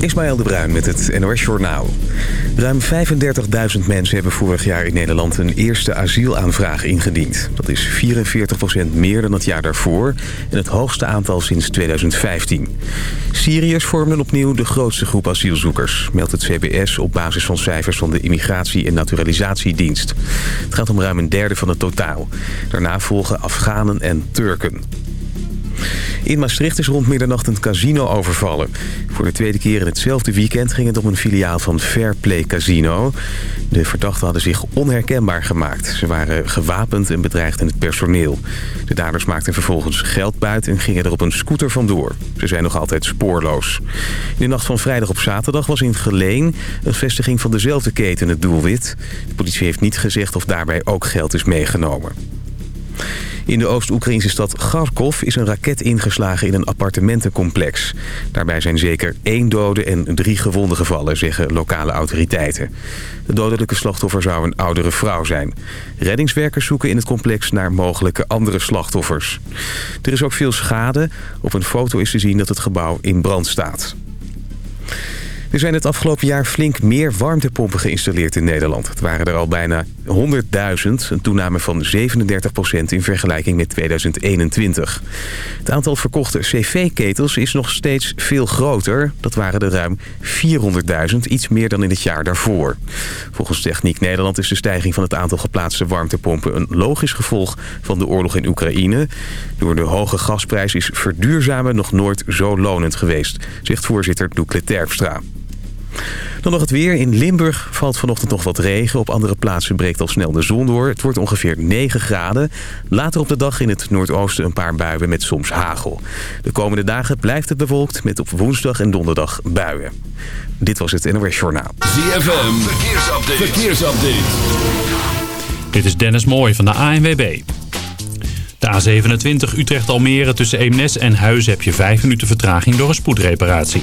Ismaël de Bruin met het NOS Journaal. Ruim 35.000 mensen hebben vorig jaar in Nederland een eerste asielaanvraag ingediend. Dat is 44% meer dan het jaar daarvoor en het hoogste aantal sinds 2015. Syriërs vormen opnieuw de grootste groep asielzoekers, meldt het CBS op basis van cijfers van de Immigratie- en Naturalisatiedienst. Het gaat om ruim een derde van het totaal. Daarna volgen Afghanen en Turken. In Maastricht is rond middernacht een casino overvallen. Voor de tweede keer in hetzelfde weekend ging het om een filiaal van Fairplay Casino. De verdachten hadden zich onherkenbaar gemaakt. Ze waren gewapend en bedreigden het personeel. De daders maakten vervolgens geld buiten en gingen er op een scooter vandoor. Ze zijn nog altijd spoorloos. In de nacht van vrijdag op zaterdag was in Geleen... een vestiging van dezelfde keten het doelwit. De politie heeft niet gezegd of daarbij ook geld is meegenomen. In de Oost-Oekraïnse stad Kharkov is een raket ingeslagen in een appartementencomplex. Daarbij zijn zeker één dode en drie gewonden gevallen, zeggen lokale autoriteiten. De dodelijke slachtoffer zou een oudere vrouw zijn. Reddingswerkers zoeken in het complex naar mogelijke andere slachtoffers. Er is ook veel schade. Op een foto is te zien dat het gebouw in brand staat. Er zijn het afgelopen jaar flink meer warmtepompen geïnstalleerd in Nederland. Het waren er al bijna 100.000, een toename van 37% in vergelijking met 2021. Het aantal verkochte cv-ketels is nog steeds veel groter. Dat waren er ruim 400.000, iets meer dan in het jaar daarvoor. Volgens Techniek Nederland is de stijging van het aantal geplaatste warmtepompen... een logisch gevolg van de oorlog in Oekraïne. Door de hoge gasprijs is verduurzamen nog nooit zo lonend geweest, zegt voorzitter Doekle Terpstra. Dan nog het weer. In Limburg valt vanochtend nog wat regen. Op andere plaatsen breekt al snel de zon door. Het wordt ongeveer 9 graden. Later op de dag in het noordoosten een paar buien met soms hagel. De komende dagen blijft het bewolkt met op woensdag en donderdag buien. Dit was het NOS Journaal. ZFM. Verkeersupdate. Verkeersupdate. Dit is Dennis Mooij van de ANWB. De A27 Utrecht-Almere tussen Eemnes en Huizen heb je 5 minuten vertraging door een spoedreparatie.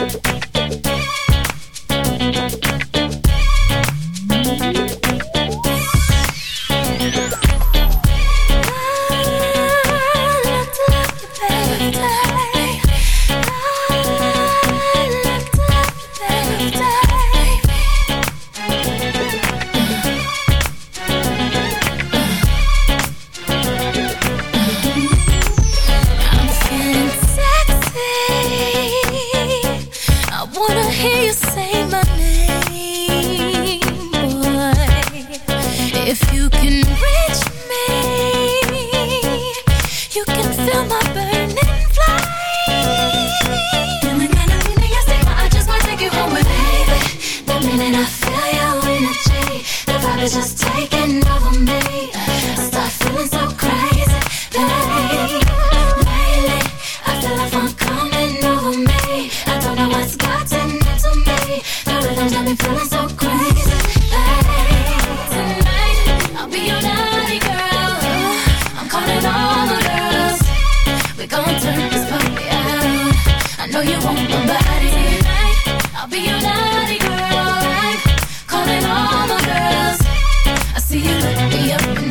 Die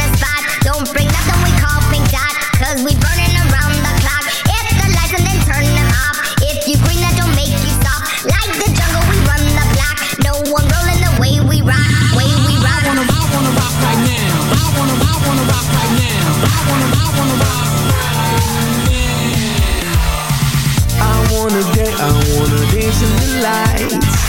don't bring nothing we call pink dot. Cause we burning around the clock. Hit the lights and then turn them off. If you green, that don't make you stop. Like the jungle, we run the block. No one rolling the way we rock, way we rock. I wanna, I wanna rock right now. I wanna, I wanna rock right now. I wanna, I wanna rock I wanna dance, I wanna dance in the lights.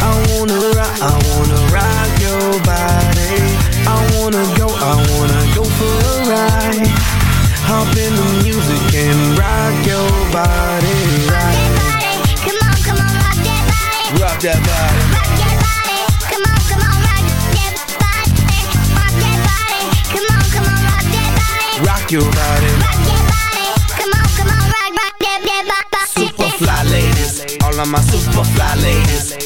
I wanna rock, I wanna rock your body. I wanna go, I wanna go for a ride. Hop in the music and rock your body right. Come on, come on, rock that body. Rock that body. Rock that body. Come on, come on, rock that body. Rock that body. Come on, come on, rock that body. Rock your body. Rock that body. Come on, come on, rock, rock that, that body. Super fly ladies, all of my super fly ladies,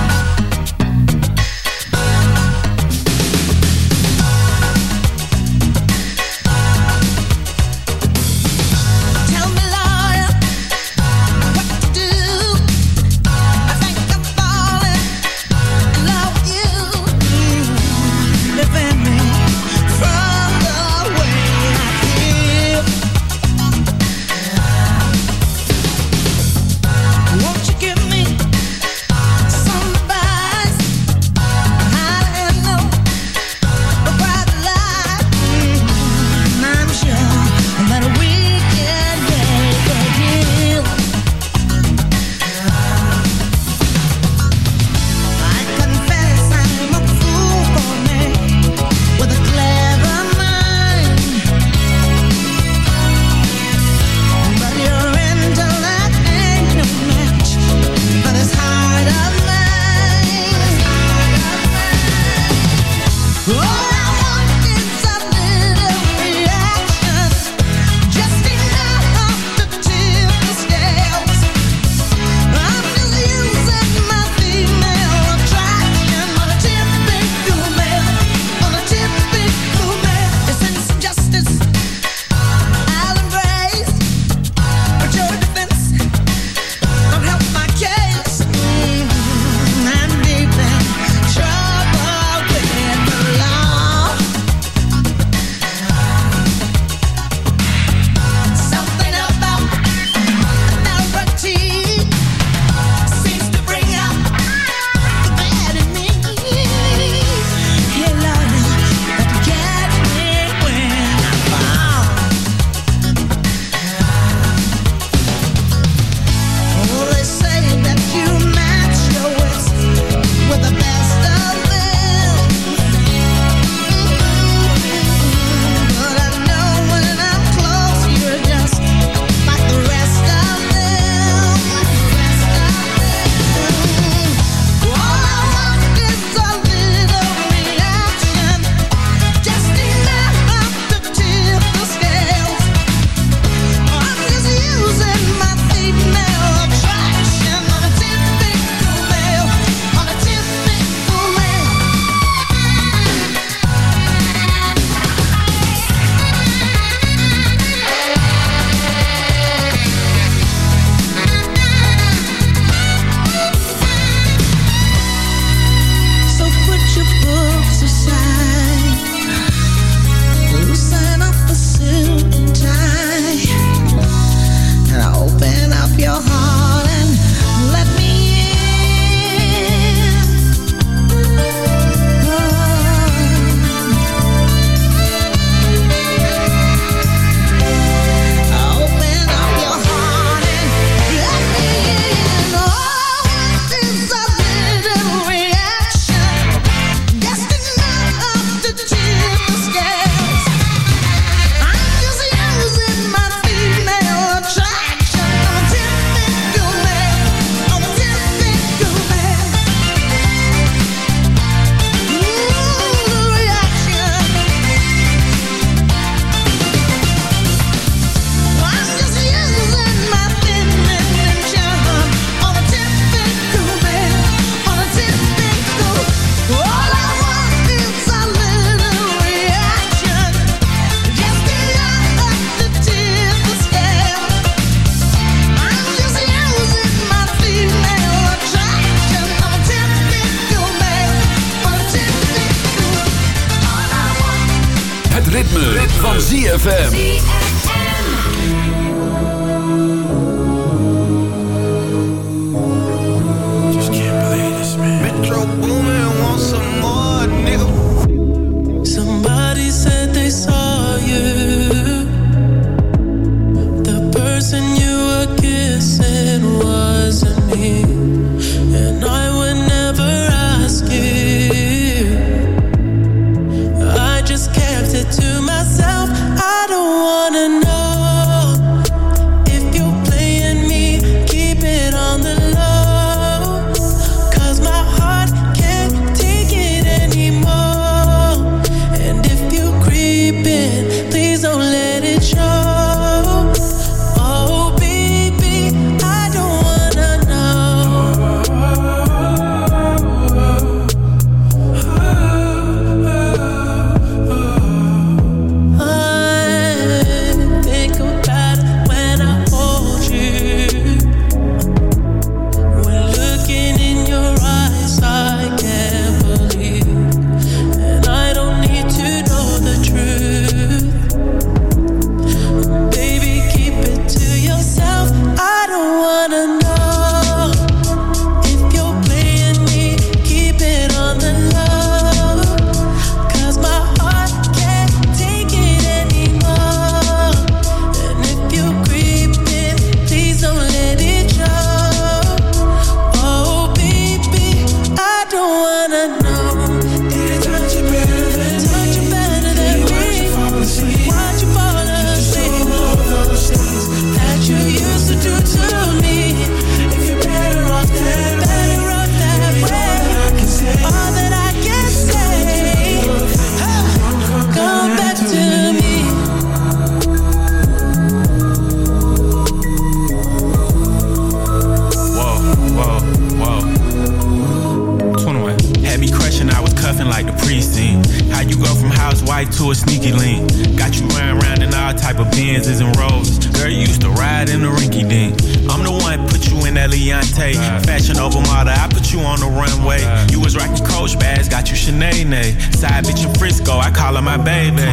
Frisco, I call her my baby.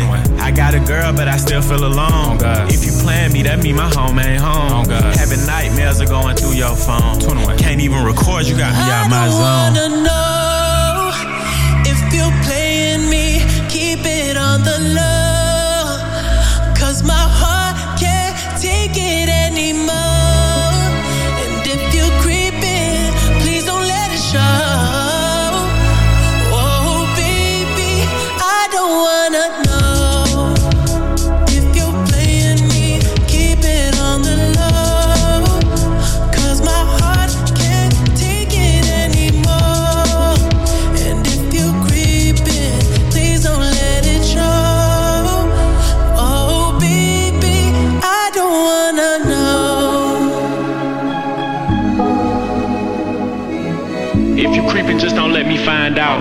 I got a girl, but I still feel alone. Oh, if you plan me, that mean my home ain't home. Oh, Having nightmares are going through your phone. Can't even record, you got me out my zone. I wanna know if you playing me, keep it on the low.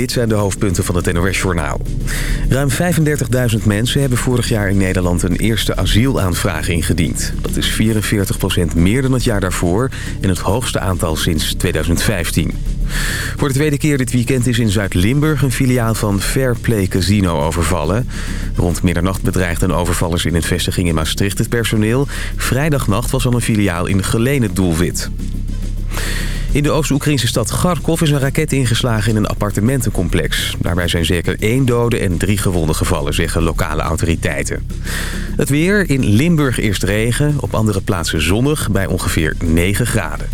dit zijn de hoofdpunten van het NOS-journaal. Ruim 35.000 mensen hebben vorig jaar in Nederland een eerste asielaanvraag ingediend. Dat is 44% meer dan het jaar daarvoor en het hoogste aantal sinds 2015. Voor de tweede keer dit weekend is in Zuid-Limburg een filiaal van Fairplay Casino overvallen. Rond middernacht bedreigden overvallers in een vestiging in Maastricht het personeel. Vrijdagnacht was al een filiaal in Geleen het doelwit. In de Oost-Oekraïnse stad Kharkov is een raket ingeslagen in een appartementencomplex. Daarbij zijn zeker één dode en drie gewonden gevallen, zeggen lokale autoriteiten. Het weer, in Limburg eerst regen, op andere plaatsen zonnig bij ongeveer 9 graden.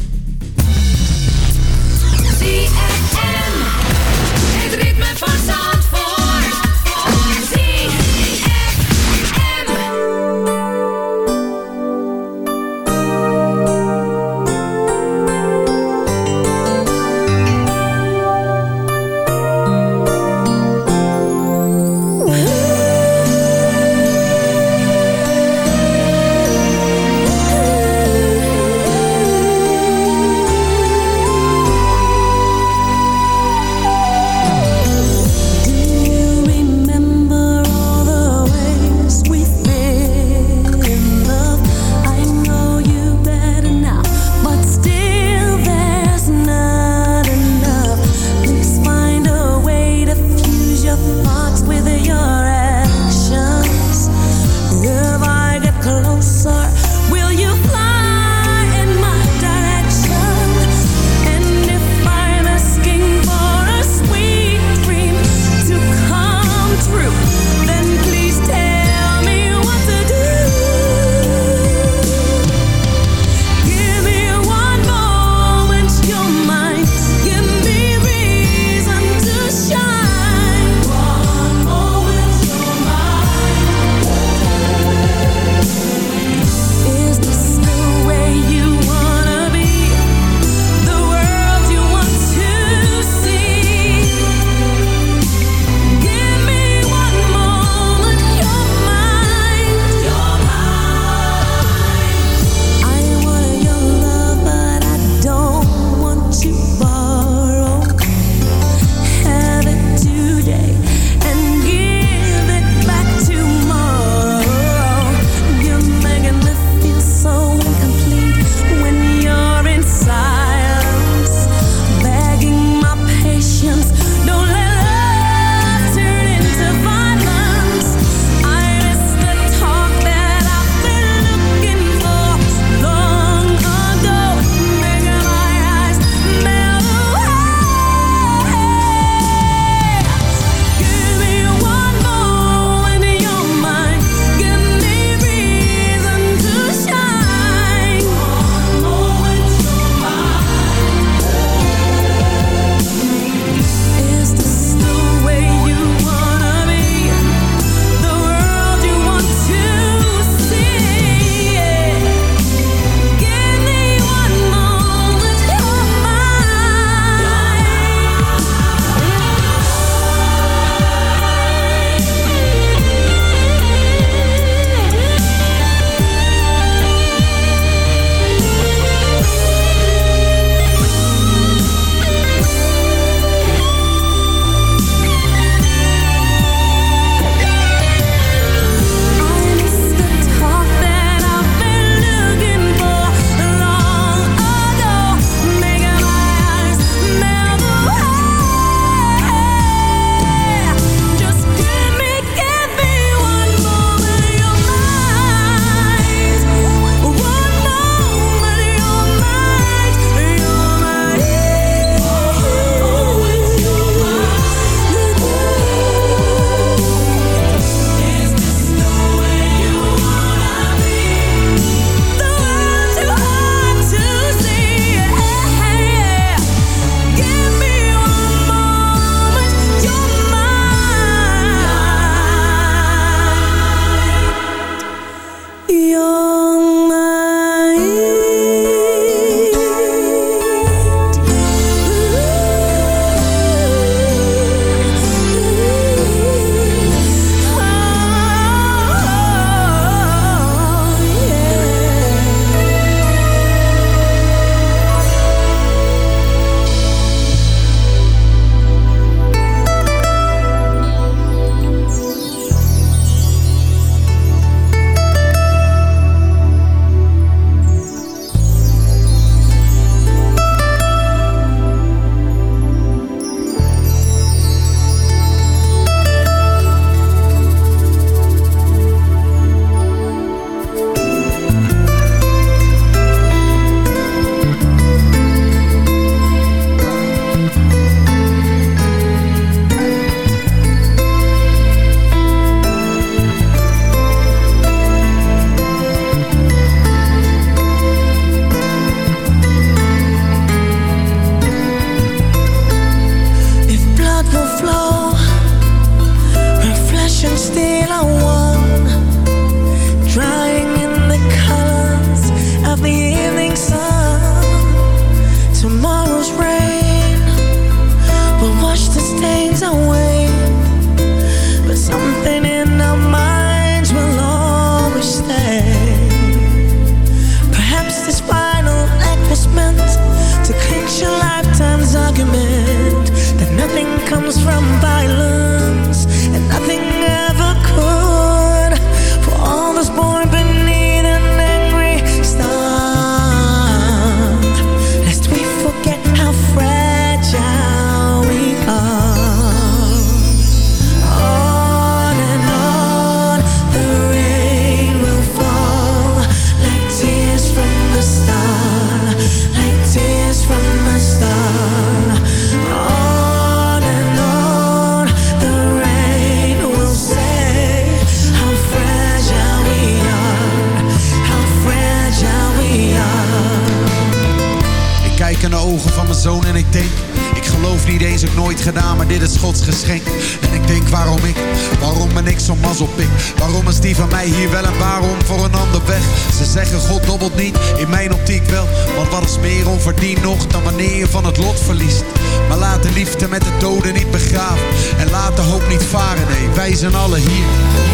Die van mij hier wel en waarom voor een ander weg? Ze zeggen God dobbelt niet, in mijn optiek wel. Want wat is meer onverdiend nog dan wanneer je van het lot verliest? Maar laat de liefde met de doden niet begraven. En laat de hoop niet varen, nee, wij zijn alle hier.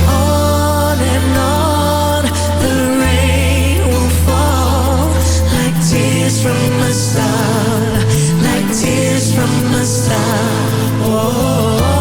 On and on, the rain will fall like tears from a star, like tears from a star. On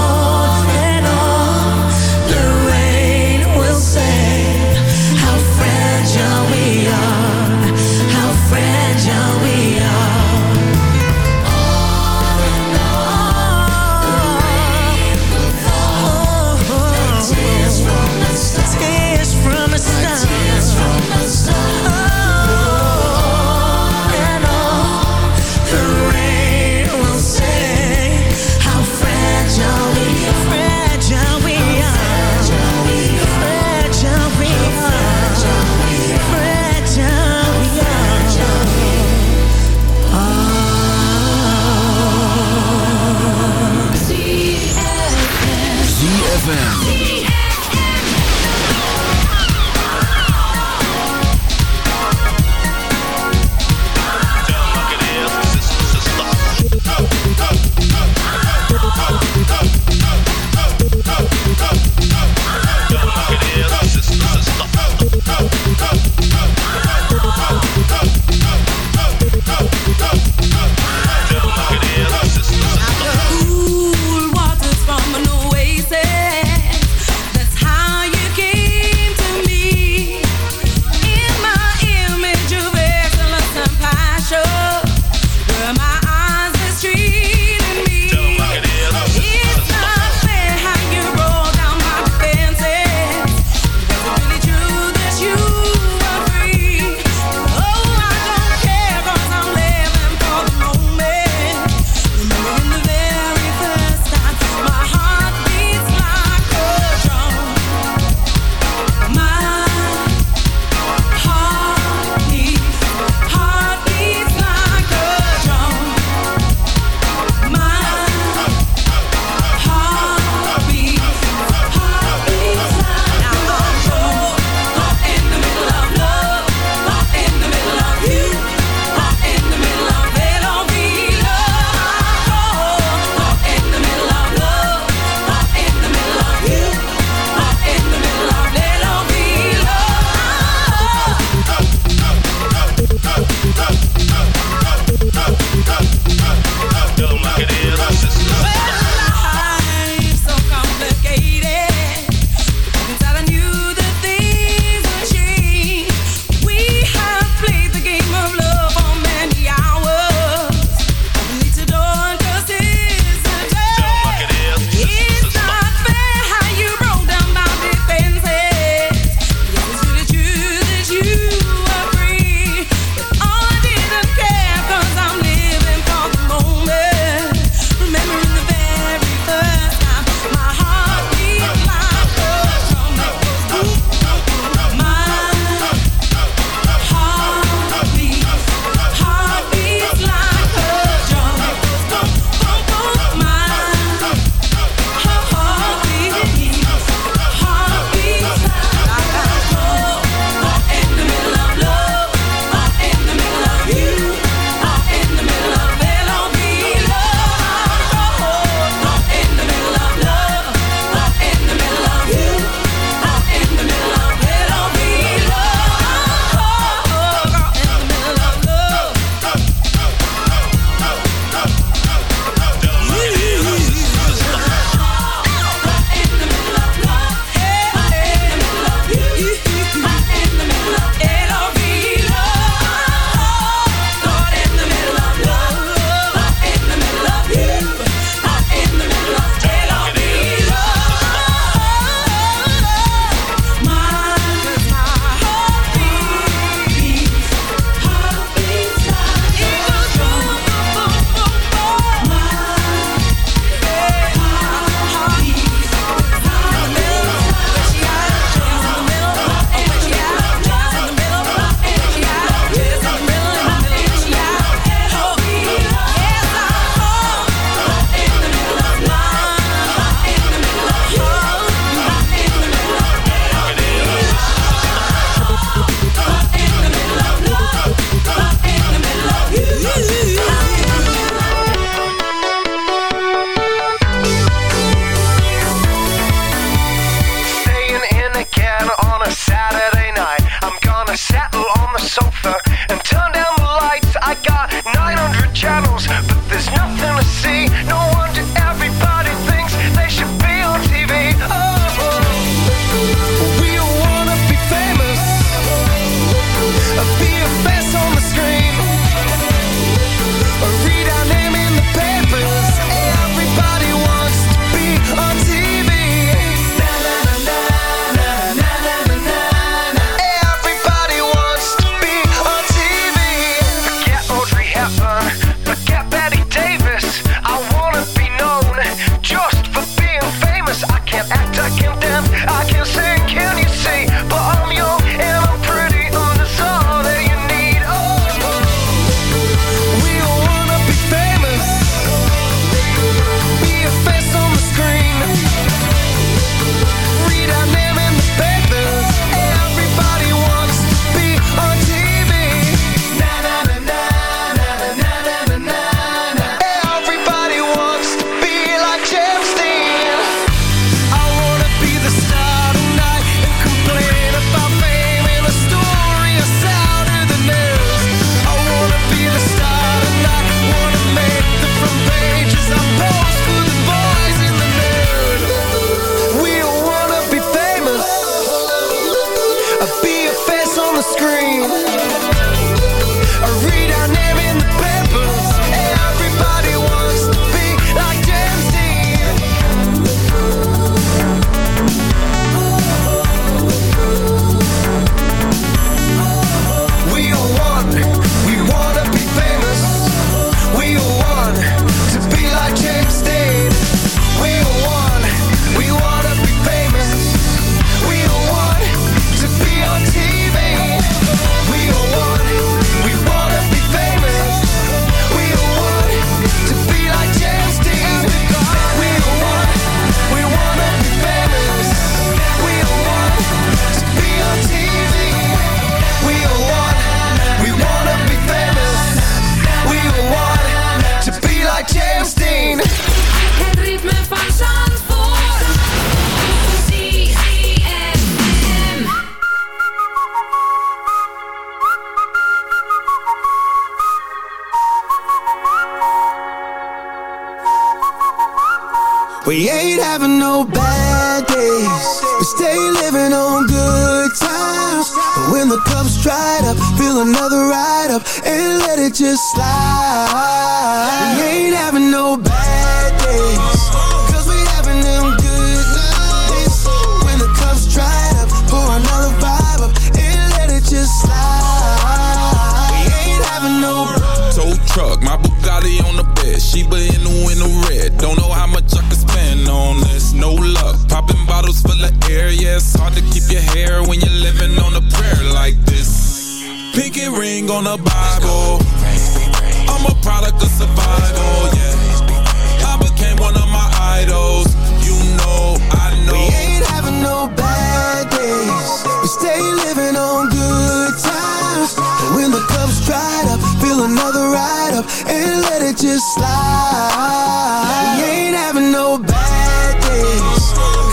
right up and let it just slide. We ain't having no bad days,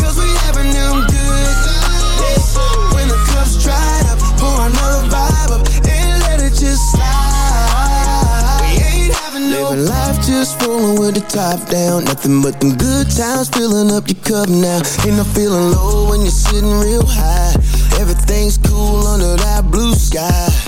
cause we having them good days. When the cup's dried up, pour another vibe up and let it just slide. We ain't having no Living life just rolling with the top down. Nothing but them good times filling up your cup now. Ain't no feeling low when you're sitting real high. Everything's cool under that blue sky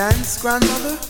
dance, grandmother?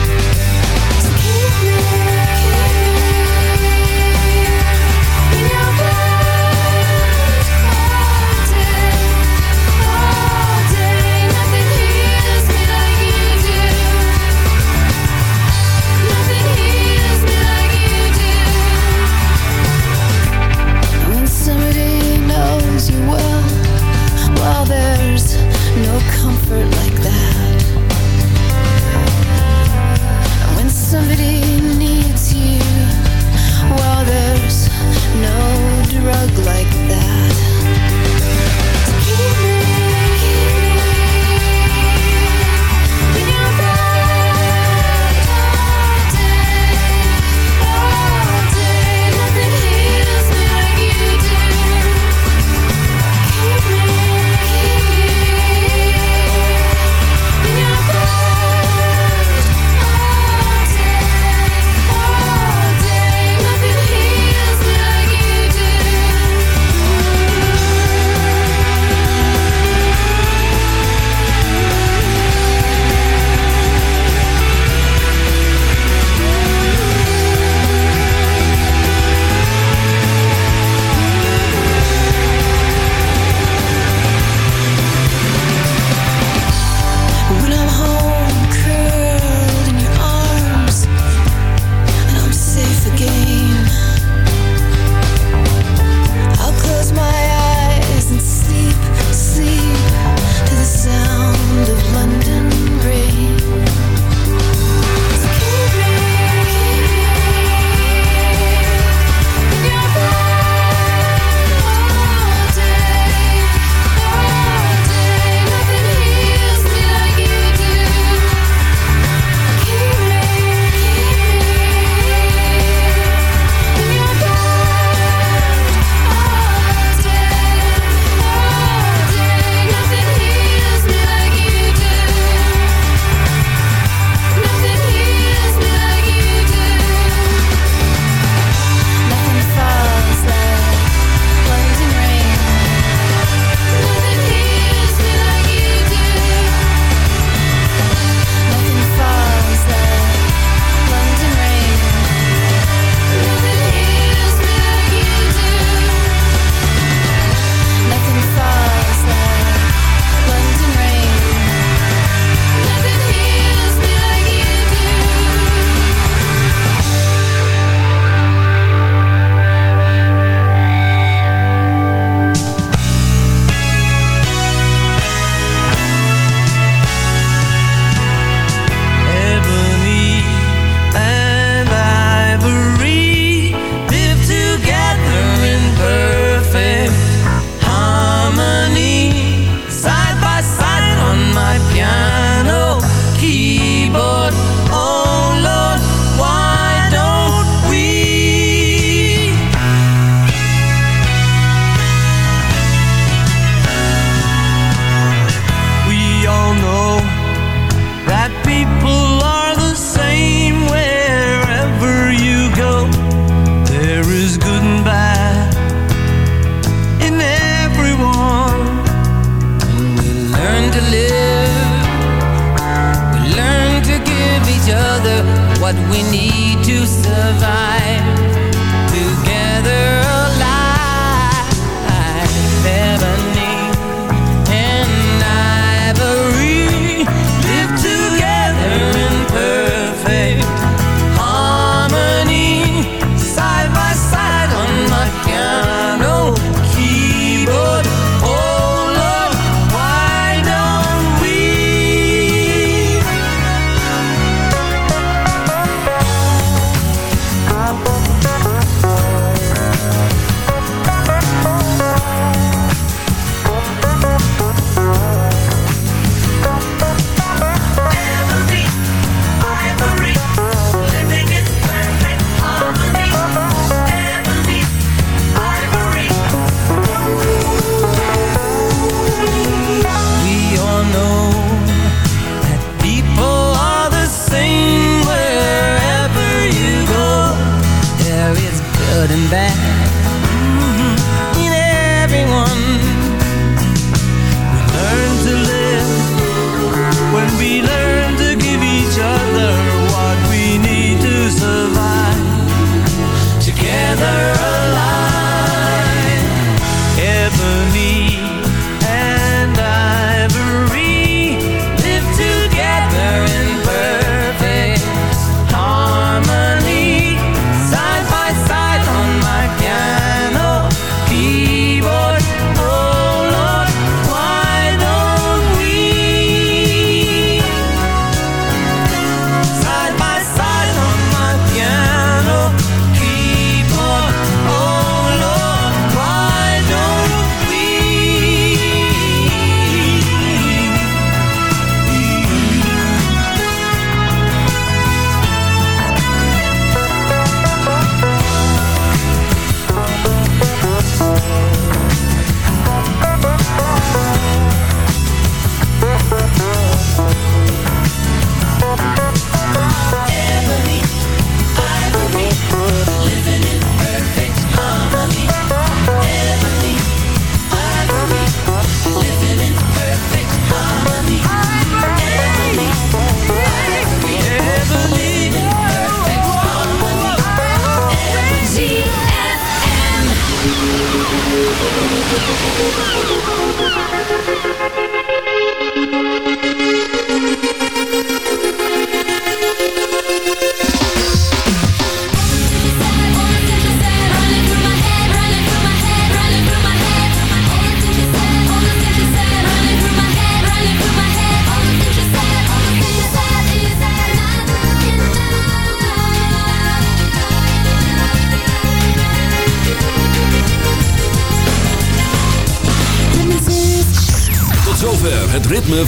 we need